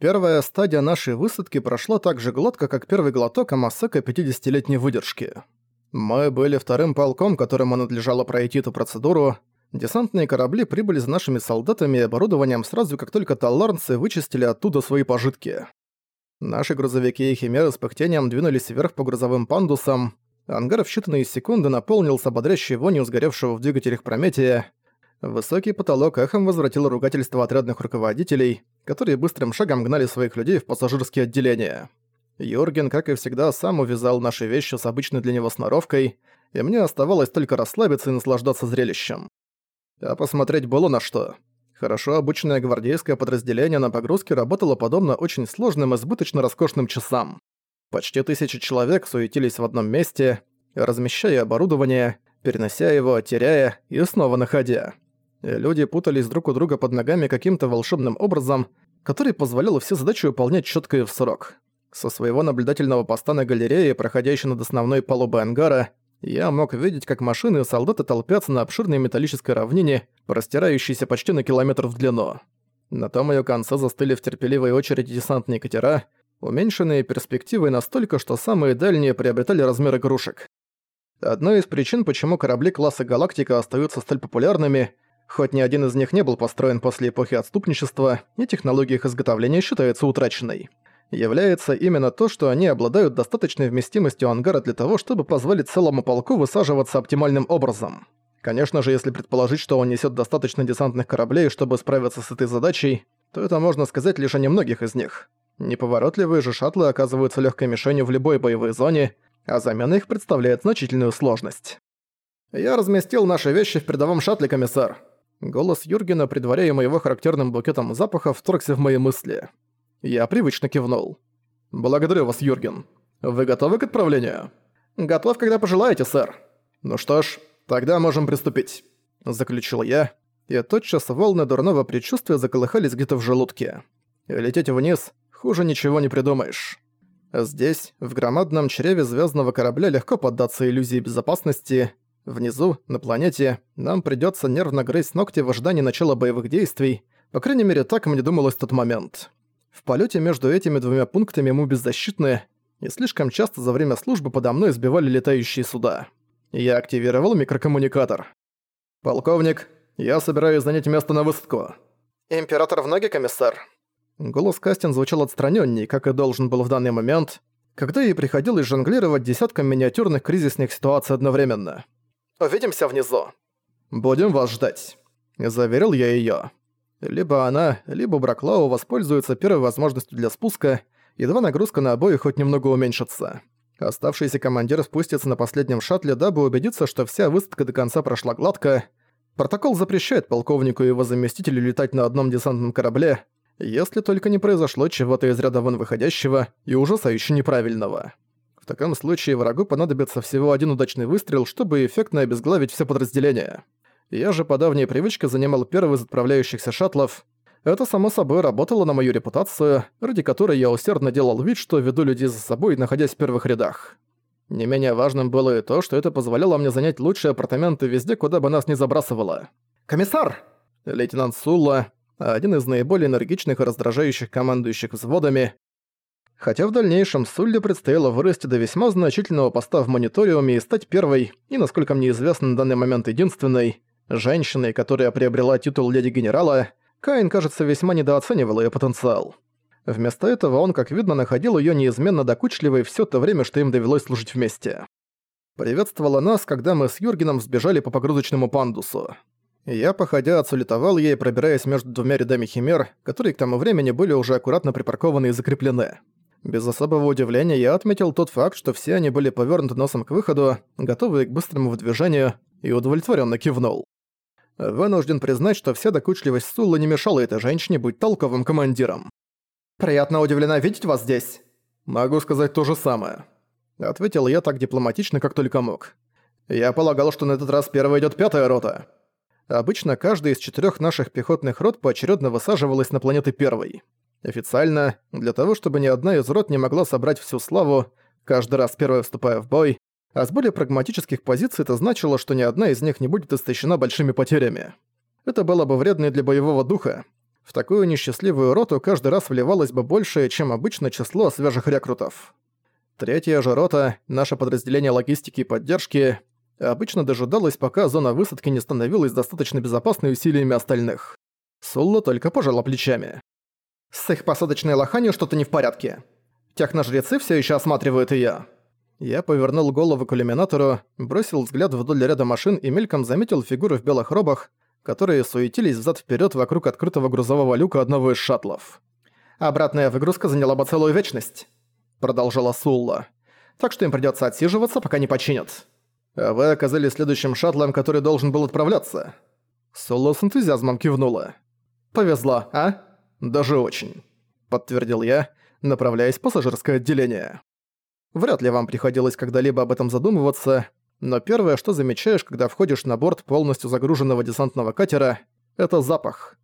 Первая стадия нашей высадки прошла так же гладко, как первый глоток Амасека 50-летней выдержки. Мы были вторым полком, которому надлежало пройти эту процедуру. Десантные корабли прибыли за нашими солдатами и оборудованием сразу, как только талларнцы вычистили оттуда свои пожитки. Наши грузовики и химеры с пыхтением двинулись вверх по грузовым пандусам. Ангар в считанные секунды наполнился бодрящей вонью сгоревшего в двигателях Прометия. Высокий потолок эхом возвратил ругательство отрядных руководителей, которые быстрым шагом гнали своих людей в пассажирские отделения. Юрген, как и всегда, сам увязал наши вещи с обычной для него сноровкой, и мне оставалось только расслабиться и наслаждаться зрелищем. А посмотреть было на что. Хорошо обученное гвардейское подразделение на погрузке работало подобно очень сложным и избыточно роскошным часам. Почти тысячи человек суетились в одном месте, размещая оборудование, перенося его, теряя и снова находя. И люди путались друг у друга под ногами каким-то волшебным образом, который позволял все задачи выполнять четко и в срок. Со своего наблюдательного поста на галерее, проходящей над основной палубой ангара, я мог видеть, как машины и солдаты толпятся на обширной металлической равнине, простирающейся почти на километр в длину. На том её конце застыли в терпеливой очереди десантные катера, уменьшенные перспективой настолько, что самые дальние приобретали размер игрушек. Одной из причин, почему корабли класса «Галактика» остаются столь популярными, хоть ни один из них не был построен после эпохи отступничества, и технология их изготовления считается утраченной является именно то, что они обладают достаточной вместимостью ангара для того, чтобы позволить целому полку высаживаться оптимальным образом. Конечно же, если предположить, что он несет достаточно десантных кораблей, чтобы справиться с этой задачей, то это можно сказать лишь о немногих из них. Неповоротливые же шаттлы оказываются легкой мишенью в любой боевой зоне, а замена их представляет значительную сложность. «Я разместил наши вещи в передовом шаттле, комиссар». Голос Юргена, предваряемый его характерным букетом запахов, вторгся в мои мысли. Я привычно кивнул. «Благодарю вас, Юрген. Вы готовы к отправлению?» «Готов, когда пожелаете, сэр». «Ну что ж, тогда можем приступить», — заключил я, и тотчас волны дурного предчувствия заколыхались где-то в желудке. Лететь вниз хуже ничего не придумаешь. Здесь, в громадном чреве звездного корабля, легко поддаться иллюзии безопасности. Внизу, на планете, нам придется нервно грызть ногти в ожидании начала боевых действий. По крайней мере, так мне думалось в тот момент. В полете между этими двумя пунктами мы беззащитны, и слишком часто за время службы подо мной сбивали летающие суда. Я активировал микрокоммуникатор. «Полковник, я собираюсь занять место на высадку». «Император в ноги, комиссар?» Голос Кастин звучал отстранённей, как и должен был в данный момент, когда ей приходилось жонглировать десятком миниатюрных кризисных ситуаций одновременно. «Увидимся внизу». «Будем вас ждать», — заверил я её. Либо она, либо Браклау воспользуются первой возможностью для спуска, едва нагрузка на обоих хоть немного уменьшится. Оставшийся командир спустится на последнем шаттле, дабы убедиться, что вся высадка до конца прошла гладко. Протокол запрещает полковнику и его заместителю летать на одном десантном корабле, если только не произошло чего-то из ряда вон выходящего и ужасающе неправильного. В таком случае врагу понадобится всего один удачный выстрел, чтобы эффектно обезглавить все подразделение. Я же по давней привычке занимал первый из отправляющихся шаттлов. Это, само собой, работало на мою репутацию, ради которой я усердно делал вид, что веду людей за собой, находясь в первых рядах. Не менее важным было и то, что это позволяло мне занять лучшие апартаменты везде, куда бы нас ни забрасывало. «Комиссар!» Лейтенант Сулла, один из наиболее энергичных и раздражающих командующих взводами, хотя в дальнейшем Сулле предстояло вырасти до весьма значительного поста в мониториуме и стать первой, и, насколько мне известно, на данный момент единственной, Женщиной, которая приобрела титул леди-генерала, Каин, кажется, весьма недооценивал ее потенциал. Вместо этого он, как видно, находил ее неизменно докучливой все то время, что им довелось служить вместе. Приветствовала нас, когда мы с Юргеном сбежали по погрузочному пандусу. Я, походя, отсулетовал ей, пробираясь между двумя рядами химер, которые к тому времени были уже аккуратно припаркованы и закреплены. Без особого удивления я отметил тот факт, что все они были повернуты носом к выходу, готовые к быстрому выдвижению, и удовлетворенно кивнул. Вынужден признать, что вся докучливость Суллы не мешала этой женщине быть толковым командиром. «Приятно удивлена видеть вас здесь». «Могу сказать то же самое», — ответил я так дипломатично, как только мог. «Я полагал, что на этот раз первая идёт пятая рота». Обычно каждая из четырёх наших пехотных рот поочерёдно высаживалась на планеты первой. Официально, для того, чтобы ни одна из рот не могла собрать всю славу, каждый раз первая вступая в бой, а с более прагматических позиций это значило, что ни одна из них не будет истощена большими потерями. Это было бы вредно и для боевого духа. В такую несчастливую роту каждый раз вливалось бы большее, чем обычно число свежих рекрутов. Третья же рота, наше подразделение логистики и поддержки, обычно дожидалась, пока зона высадки не становилась достаточно безопасной усилиями остальных. Сулла только пожала плечами. «С их посадочной лоханью что-то не в порядке. Техножрецы все еще осматривают ее. Я повернул голову к иллюминатору, бросил взгляд вдоль ряда машин и мельком заметил фигуры в белых робах, которые суетились взад вперед вокруг открытого грузового люка одного из шаттлов. «Обратная выгрузка заняла бы целую вечность», — продолжала Сулла. «Так что им придётся отсиживаться, пока не починят». «А вы оказались следующим шаттлом, который должен был отправляться?» Сулла с энтузиазмом кивнула. «Повезло, а?» «Даже очень», — подтвердил я, направляясь в пассажирское отделение. Вряд ли вам приходилось когда-либо об этом задумываться, но первое, что замечаешь, когда входишь на борт полностью загруженного десантного катера, это запах.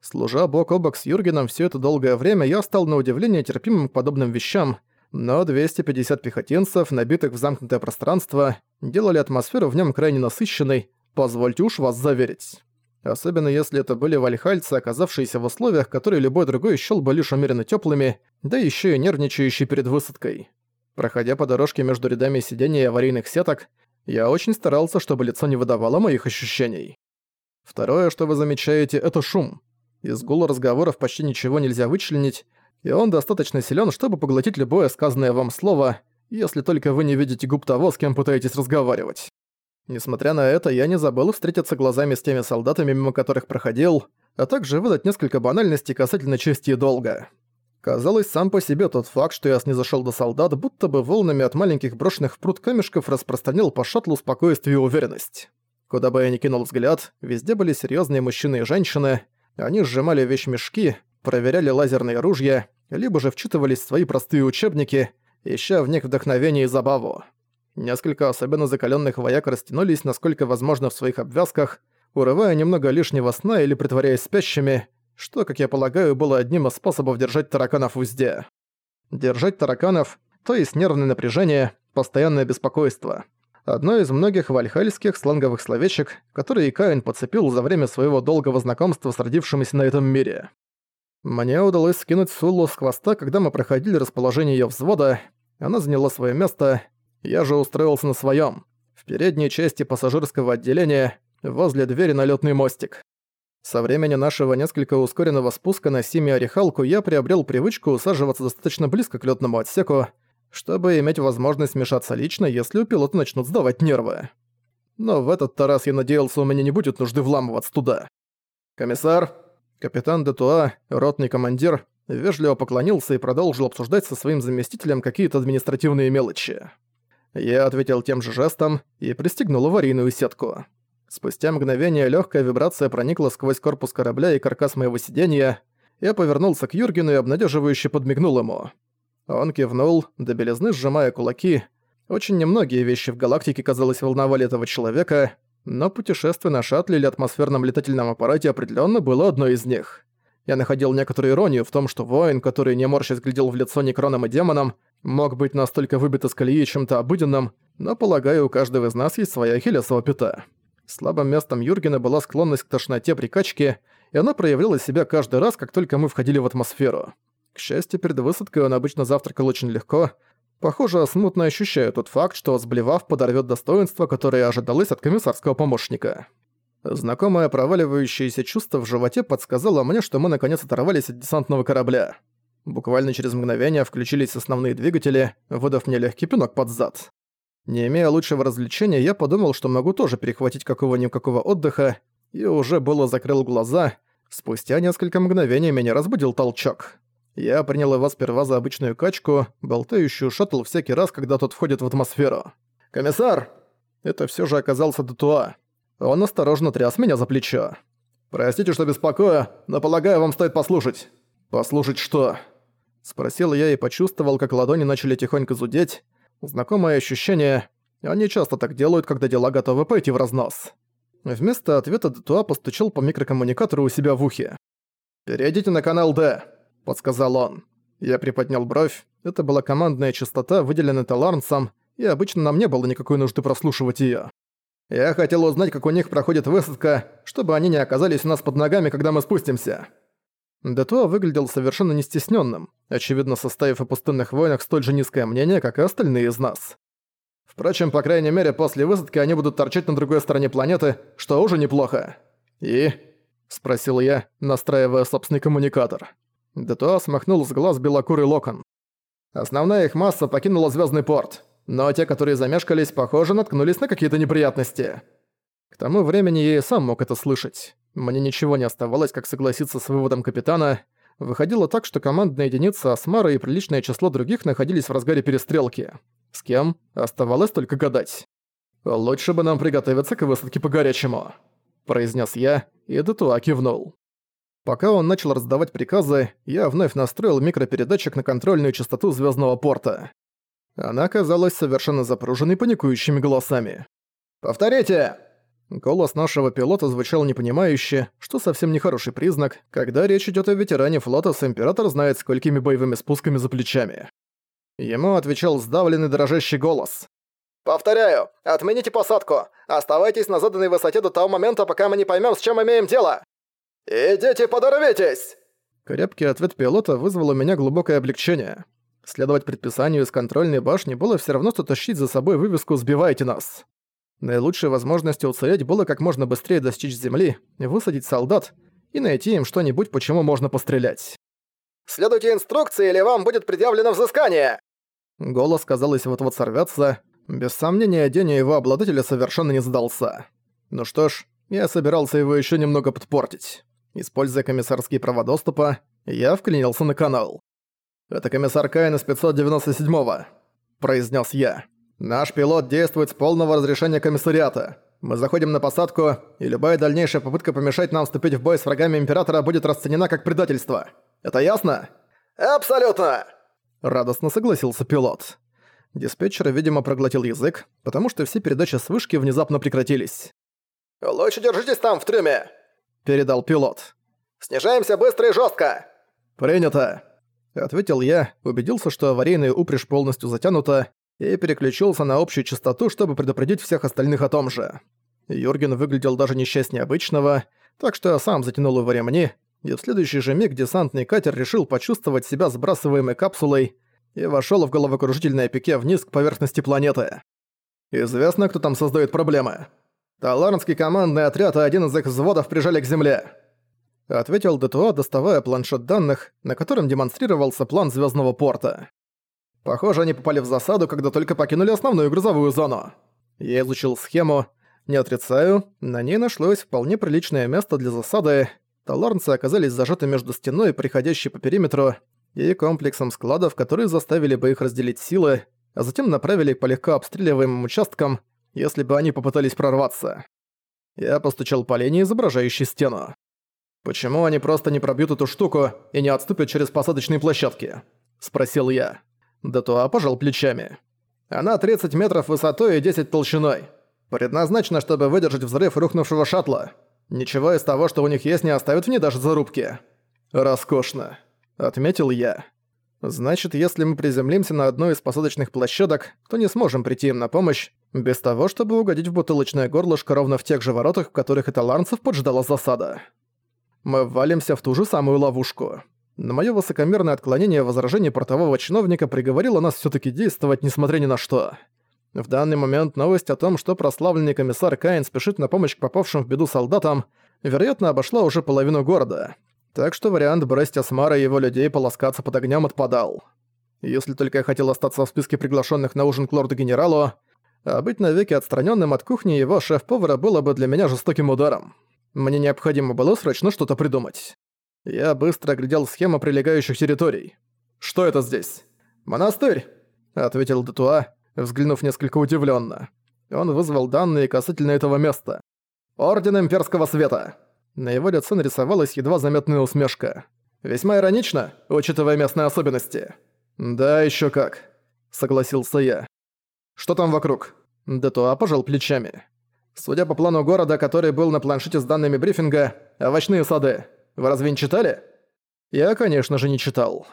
Служа бок о бок с Юргеном все это долгое время, я стал на удивление терпимым к подобным вещам, но 250 пехотинцев, набитых в замкнутое пространство, делали атмосферу в нем крайне насыщенной, позвольте уж вас заверить. Особенно если это были вальхальцы, оказавшиеся в условиях, которые любой другой счёл бы лишь умеренно теплыми, да еще и нервничающие перед высадкой. Проходя по дорожке между рядами сидений и аварийных сеток, я очень старался, чтобы лицо не выдавало моих ощущений. Второе, что вы замечаете, это шум. Из гула разговоров почти ничего нельзя вычленить, и он достаточно силен, чтобы поглотить любое сказанное вам слово, если только вы не видите губ того, с кем пытаетесь разговаривать. Несмотря на это, я не забыл встретиться глазами с теми солдатами, мимо которых проходил, а также выдать несколько банальностей касательно чести и долга. Казалось, сам по себе тот факт, что я снизошёл до солдат, будто бы волнами от маленьких брошенных в пруд камешков распространил по шаттлу спокойствие и уверенность. Куда бы я ни кинул взгляд, везде были серьёзные мужчины и женщины. Они сжимали вещмешки, проверяли лазерные ружья, либо же вчитывались в свои простые учебники, ища в них вдохновение и забаву. Несколько особенно закалённых вояк растянулись, насколько возможно, в своих обвязках, урывая немного лишнего сна или притворяясь спящими, что, как я полагаю, было одним из способов держать тараканов в узде. Держать тараканов, то есть нервное напряжение, постоянное беспокойство. Одно из многих вальхальских сленговых словечек, которые Каин подцепил за время своего долгого знакомства с родившимися на этом мире. Мне удалось скинуть Суллу с хвоста, когда мы проходили расположение её взвода, она заняла своё место, я же устроился на своём, в передней части пассажирского отделения, возле двери на лётный мостик. Со времени нашего несколько ускоренного спуска на Сими-Орехалку я приобрел привычку усаживаться достаточно близко к лётному отсеку, чтобы иметь возможность вмешаться лично, если у пилота начнут сдавать нервы. Но в этот-то раз я надеялся, у меня не будет нужды вламываться туда. «Комиссар!» Капитан Детуа, ротный командир, вежливо поклонился и продолжил обсуждать со своим заместителем какие-то административные мелочи. Я ответил тем же жестом и пристегнул аварийную сетку. Спустя мгновение легкая вибрация проникла сквозь корпус корабля и каркас моего сиденья. Я повернулся к Юргену и обнадеживающе подмигнул ему. Он кивнул, до белизны сжимая кулаки. Очень немногие вещи в галактике, казалось, волновали этого человека, но путешествие на шаттле или атмосферном летательном аппарате определенно было одной из них. Я находил некоторую иронию в том, что воин, который не морщись глядел в лицо некроном и демонам, мог быть настолько выбит из колеи чем-то обыденным, но, полагаю, у каждого из нас есть своя хилесова пята. Слабым местом Юргена была склонность к тошноте при качке, и она проявляла себя каждый раз, как только мы входили в атмосферу. К счастью, перед высадкой он обычно завтракал очень легко. Похоже, смутно ощущаю тот факт, что, сблевав, подорвет достоинство, которое ожидалось от комиссарского помощника. Знакомое проваливающееся чувство в животе подсказало мне, что мы наконец оторвались от десантного корабля. Буквально через мгновение включились основные двигатели, выдав мне легкий пинок под зад. Не имея лучшего развлечения, я подумал, что могу тоже перехватить какого-никакого отдыха, и уже было закрыл глаза. Спустя несколько мгновений меня разбудил толчок. Я принял его сперва за обычную качку, болтающую шаттл всякий раз, когда тот входит в атмосферу. «Комиссар!» Это все же оказался Датуа. Он осторожно тряс меня за плечо. «Простите, что беспокою, но полагаю, вам стоит послушать». «Послушать что?» Спросил я и почувствовал, как ладони начали тихонько зудеть. Знакомое ощущение. Они часто так делают, когда дела готовы пойти в разнос. Вместо ответа Детуа постучал по микрокоммуникатору у себя в ухе. «Перейдите на канал Д», — подсказал он. Я приподнял бровь. Это была командная частота, выделенная Таларнсом, и обычно нам не было никакой нужды прослушивать её. Я хотел узнать, как у них проходит высадка, чтобы они не оказались у нас под ногами, когда мы спустимся. Детуа выглядел совершенно не стесненным, очевидно составив о пустынных войнах столь же низкое мнение, как и остальные из нас. Впрочем, по крайней мере, после высадки они будут торчать на другой стороне планеты, что уже неплохо. И... — спросил я, настраивая собственный коммуникатор. Детуа смахнул с глаз белокурый локон. Основная их масса покинула звездный порт, но те, которые замешкались, похоже, наткнулись на какие-то неприятности. К тому времени я и сам мог это слышать. Мне ничего не оставалось, как согласиться с выводом капитана. Выходило так, что командная единица Асмара и приличное число других находились в разгаре перестрелки. С кем? Оставалось только гадать. «Лучше бы нам приготовиться к высадке по-горячему», – произнес я, и Детуа кивнул. Пока он начал раздавать приказы, я вновь настроил микропередатчик на контрольную частоту звездного порта. Она казалась совершенно запруженной паникующими голосами. «Повторите!» Голос нашего пилота звучал непонимающе, что совсем не хороший признак, когда речь идет о ветеране флота с Император знает сколькими боевыми спусками за плечами. Ему отвечал сдавленный дрожащий голос. «Повторяю, отмените посадку! Оставайтесь на заданной высоте до того момента, пока мы не поймем, с чем имеем дело! Идите подорвитесь!» Крепкий ответ пилота вызвал у меня глубокое облегчение. Следовать предписанию из контрольной башни было все равно, что тащить за собой вывеску «Сбивайте нас». Наилучшей возможностью уцелеть было как можно быстрее достичь земли, высадить солдат и найти им что-нибудь, почему можно пострелять. «Следуйте инструкции, или вам будет предъявлено взыскание!» Голос, казалось, вот-вот сорвётся. Без сомнения, день его обладателя совершенно не сдался. Ну что ж, я собирался его ещё немного подпортить. Используя комиссарские права доступа, я вклинился на канал. «Это комиссар Каин из 597-го», — произнес я. «Наш пилот действует с полного разрешения комиссариата. Мы заходим на посадку, и любая дальнейшая попытка помешать нам вступить в бой с врагами Императора будет расценена как предательство. Это ясно?» «Абсолютно!» — радостно согласился пилот. Диспетчер, видимо, проглотил язык, потому что все передачи с вышки внезапно прекратились. «Лучше держитесь там, в трюме!» — передал пилот. «Снижаемся быстро и жестко. «Принято!» — ответил я, убедился, что аварийная упряжь полностью затянута, и переключился на общую частоту, чтобы предупредить всех остальных о том же. Юрген выглядел даже несчастнее обычного, так что сам затянул его ремни, и в следующий же миг десантный катер решил почувствовать себя сбрасываемой капсулой и вошел в головокружительное пике вниз к поверхности планеты. Известно, кто там создает проблемы. Таларнский командный отряд и один из их взводов прижали к земле. Ответил ДТО, доставая планшет данных, на котором демонстрировался план звездного порта. Похоже, они попали в засаду, когда только покинули основную грузовую зону. Я изучил схему. Не отрицаю, на ней нашлось вполне приличное место для засады. Таларнцы оказались зажаты между стеной, приходящей по периметру, и комплексом складов, которые заставили бы их разделить силы, а затем направили по легко обстреливаемым участкам, если бы они попытались прорваться. Я постучал по линии, изображающей стену. «Почему они просто не пробьют эту штуку и не отступят через посадочные площадки?» – спросил я. Датуа пожал плечами. «Она 30 метров высотой и 10 толщиной. Предназначена, чтобы выдержать взрыв рухнувшего шаттла. Ничего из того, что у них есть, не оставит ней даже зарубки». «Роскошно», — отметил я. «Значит, если мы приземлимся на одной из посадочных площадок, то не сможем прийти им на помощь, без того, чтобы угодить в бутылочное горлышко ровно в тех же воротах, в которых италарнцев поджидала засада. Мы ввалимся в ту же самую ловушку». На моё высокомерное отклонение возражений портового чиновника приговорило нас всё-таки действовать, несмотря ни на что. В данный момент новость о том, что прославленный комиссар Каин спешит на помощь к попавшим в беду солдатам, вероятно, обошла уже половину города. Так что вариант бросить Асмара и его людей полоскаться под огнём отпадал. Если только я хотел остаться в списке приглашённых на ужин к лорду-генералу, а быть навеки отстранённым от кухни его шеф-повара было бы для меня жестоким ударом. Мне необходимо было срочно что-то придумать. Я быстро оглядел схему прилегающих территорий. «Что это здесь?» «Монастырь», — ответил Детуа, взглянув несколько удивленно. Он вызвал данные касательно этого места. «Орден Имперского Света». На его лице нарисовалась едва заметная усмешка. «Весьма иронично, учитывая местные особенности». «Да, еще как», — согласился я. «Что там вокруг?» Детуа пожал плечами. «Судя по плану города, который был на планшете с данными брифинга, овощные сады. Вы разве не читали?» Я, конечно же, не читал.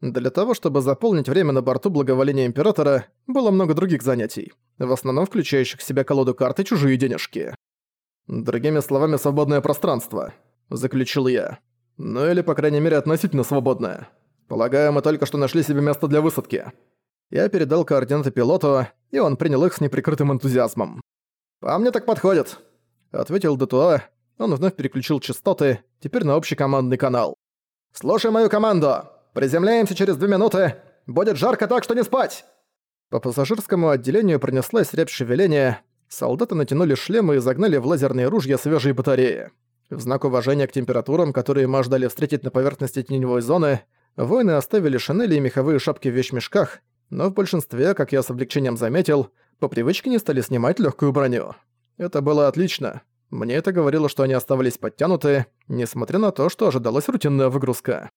Для того, чтобы заполнить время на борту благоволения Императора, было много других занятий, в основном включающих в себя колоду карт и чужие денежки. «Другими словами, свободное пространство», — заключил я. Ну или, по крайней мере, относительно свободное. Полагаю, мы только что нашли себе место для высадки. Я передал координаты пилоту, и он принял их с неприкрытым энтузиазмом. «По мне так подходит», — ответил Детуа. Он вновь переключил частоты, теперь на общий командный канал. «Слушай мою команду! Приземляемся через две минуты! Будет жарко так, что не спать!» По пассажирскому отделению пронеслась рябь шевеления, солдаты натянули шлемы и загнали в лазерные ружья свежие батареи. В знак уважения к температурам, которые мы ожидали встретить на поверхности теневой зоны, воины оставили шинели и меховые шапки в вещмешках, но в большинстве, как я с облегчением заметил, по привычке не стали снимать легкую броню. Это было отлично. Мне это говорило, что они оставались подтянуты, несмотря на то, что ожидалась рутинная выгрузка.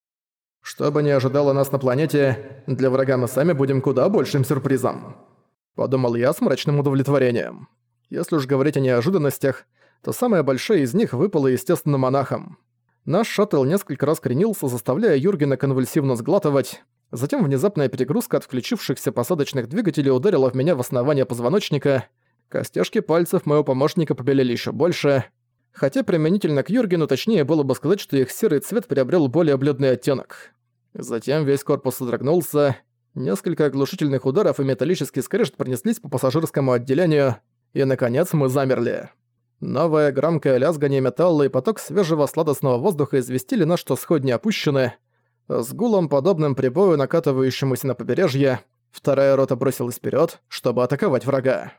Что бы ни ожидало нас на планете, для врага мы сами будем куда большим сюрпризом. Подумал я с мрачным удовлетворением. Если уж говорить о неожиданностях, то самая большая из них выпала, естественно, монахам. Наш шаттл несколько раз кренился, заставляя Юргена конвульсивно сглатывать. Затем внезапная перегрузка от включившихся посадочных двигателей ударила в меня в основание позвоночника. Костяшки пальцев моего помощника побелели еще больше. Хотя применительно к Юргену точнее было бы сказать, что их серый цвет приобрел более бледный оттенок. Затем весь корпус содрогнулся, несколько оглушительных ударов и металлический скрежет пронеслись по пассажирскому отделению, и, наконец, мы замерли. Новое громкое лязгание металла и поток свежего сладостного воздуха известили нас, что сходни опущены. С гулом, подобным прибою, накатывающемуся на побережье, вторая рота бросилась вперед, чтобы атаковать врага.